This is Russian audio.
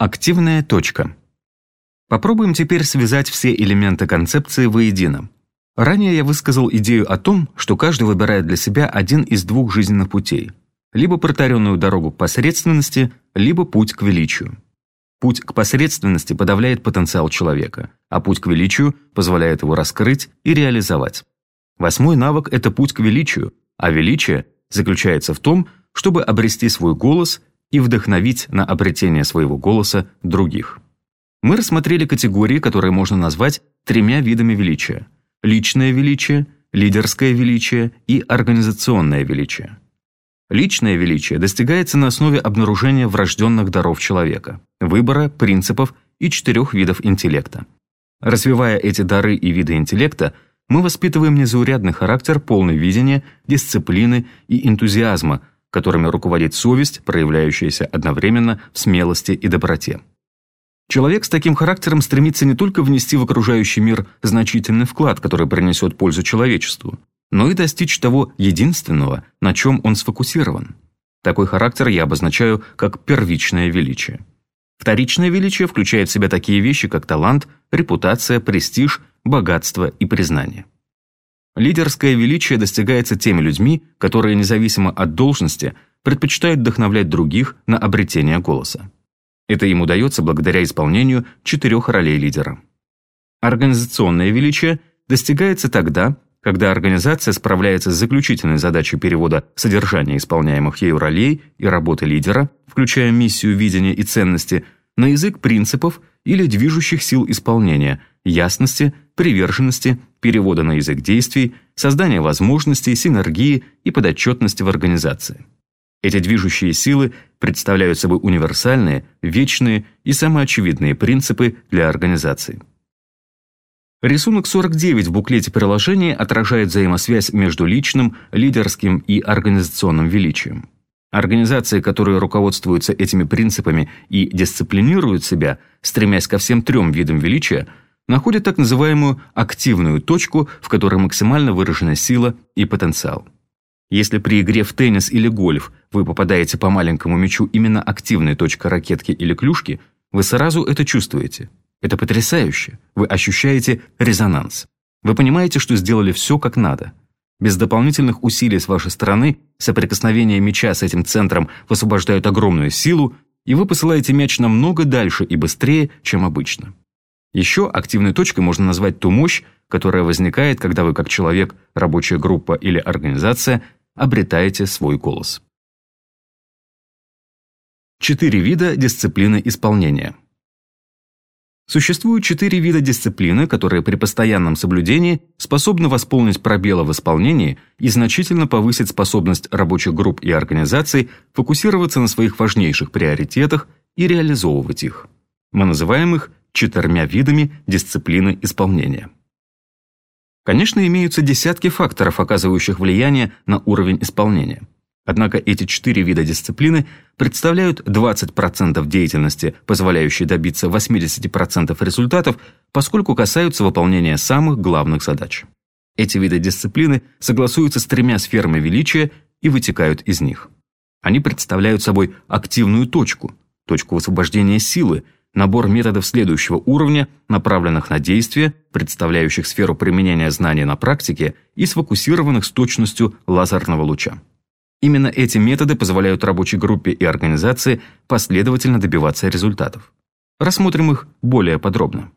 Активная точка. Попробуем теперь связать все элементы концепции воедино. Ранее я высказал идею о том, что каждый выбирает для себя один из двух жизненных путей. Либо протаренную дорогу к посредственности, либо путь к величию. Путь к посредственности подавляет потенциал человека, а путь к величию позволяет его раскрыть и реализовать. Восьмой навык – это путь к величию, а величие заключается в том, чтобы обрести свой голос и вдохновить на обретение своего голоса других. Мы рассмотрели категории, которые можно назвать тремя видами величия – личное величие, лидерское величие и организационное величие. Личное величие достигается на основе обнаружения врожденных даров человека, выбора, принципов и четырех видов интеллекта. Развивая эти дары и виды интеллекта, мы воспитываем незаурядный характер полный видения, дисциплины и энтузиазма, которыми руководит совесть, проявляющаяся одновременно в смелости и доброте. Человек с таким характером стремится не только внести в окружающий мир значительный вклад, который принесет пользу человечеству, но и достичь того единственного, на чем он сфокусирован. Такой характер я обозначаю как первичное величие. Вторичное величие включает в себя такие вещи, как талант, репутация, престиж, богатство и признание. Лидерское величие достигается теми людьми, которые независимо от должности предпочитают вдохновлять других на обретение голоса. Это им удается благодаря исполнению четырех ролей лидера. Организационное величие достигается тогда, когда организация справляется с заключительной задачей перевода содержания исполняемых ею ролей и работы лидера, включая миссию, видения и ценности, на язык принципов или движущих сил исполнения, ясности, приверженности, перевода на язык действий, создания возможностей, синергии и подотчетности в организации. Эти движущие силы представляют собой универсальные, вечные и самоочевидные принципы для организации. Рисунок 49 в буклете приложения отражает взаимосвязь между личным, лидерским и организационным величием. Организации, которые руководствуются этими принципами и дисциплинируют себя, стремясь ко всем трем видам величия, находят так называемую активную точку, в которой максимально выражена сила и потенциал. Если при игре в теннис или гольф вы попадаете по маленькому мячу именно активной точкой ракетки или клюшки, вы сразу это чувствуете. Это потрясающе. Вы ощущаете резонанс. Вы понимаете, что сделали все как надо. Без дополнительных усилий с вашей стороны соприкосновение мяча с этим центром высвобождают огромную силу, и вы посылаете мяч намного дальше и быстрее, чем обычно. Еще активной точкой можно назвать ту мощь, которая возникает, когда вы как человек, рабочая группа или организация обретаете свой голос. Четыре вида дисциплины исполнения. Существуют четыре вида дисциплины, которые при постоянном соблюдении способны восполнить пробелы в исполнении и значительно повысить способность рабочих групп и организаций фокусироваться на своих важнейших приоритетах и реализовывать их. Мы называем их четырьмя видами дисциплины исполнения. Конечно, имеются десятки факторов, оказывающих влияние на уровень исполнения. Однако эти четыре вида дисциплины представляют 20% деятельности, позволяющей добиться 80% результатов, поскольку касаются выполнения самых главных задач. Эти виды дисциплины согласуются с тремя сферами величия и вытекают из них. Они представляют собой активную точку, точку высвобождения силы, набор методов следующего уровня, направленных на действия, представляющих сферу применения знаний на практике и сфокусированных с точностью лазерного луча. Именно эти методы позволяют рабочей группе и организации последовательно добиваться результатов. Рассмотрим их более подробно.